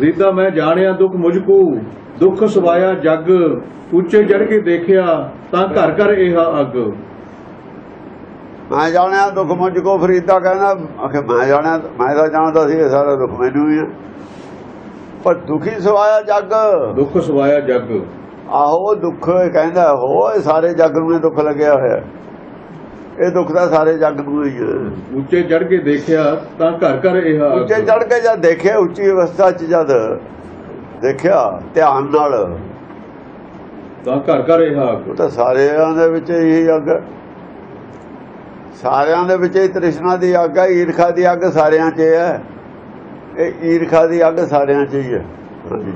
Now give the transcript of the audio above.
ਰੀਤਾ ਮੈਂ ਜਾਣਿਆ ਦੁੱਖ ਮੁਝ ਕੋ ਦੁੱਖ ਸਵਾਇਆ ਜਗ ਉੱਚੇ ਚੜ ਕੇ ਦੇਖਿਆ ਤਾਂ ਘਰ ਘਰ ਇਹ ਅੱਗ। ਮੈਂ ਜਾਣਿਆ ਦੁੱਖ ਮੁਝ ਕੋ ਫਰੀਦਾ ਕਹਿੰਦਾ ਆਖੇ ਮੈਂ ਜਾਣਿਆ ਮੈਂ ਤਾਂ ਜਾਣਦਾ ਸੀ ਇਹ ਸਾਰਾ ਦੁੱਖ ਮੈਨੂੰ ਹੀ ਆ। ਪਰ ਦੁਖੀ ਸਵਾਇਆ ਜੱਗ। ਦੁੱਖ ਸਵਾਇਆ ਜਗ। ਆਹੋ ਦੁੱਖ ਕਹਿੰਦਾ ਹੋ ਸਾਰੇ ਜੱਗ ਨੂੰ ਦੁੱਖ ਲੱਗਿਆ ਹੋਇਆ। ਇਹ ਦੁੱਖ ਤਾਂ ਸਾਰੇ ਜੱਗ ਨੂੰ ਹੀ ਉੱਚੇ ਚੜ ਕੇ ਦੇਖਿਆ ਤਾਂ ਘਰ ਘਰ ਇਹ ਉੱਚੇ ਚੜ ਕੇ ਜਦ ਦੇਖਿਆ ਉੱਚੀ ਅਵਸਥਾ 'ਚ ਜਦ ਦੇਖਿਆ ਧਿਆਨ ਨਾਲ ਤਾਂ ਘਰ ਘਰ ਇਹ ਉਹ ਤਾਂ ਸਾਰਿਆਂ ਦੇ ਵਿੱਚ ਹੀ ਅੱਗ। ਸਾਰਿਆਂ ਦੇ ਵਿੱਚ ਹੀ ਤ੍ਰਿਸ਼ਨਾ ਦੀ ਅੱਗ ਹੈ ਈਰਖਾ ਦੀ ਅੱਗ ਸਾਰਿਆਂ 'ਚ ਹੈ। ਇਹ ਈਰਖਾ ਦੀ ਅੱਗ ਸਾਰਿਆਂ 'ਚ ਹੀ ਹੈ। ਹਾਂਜੀ।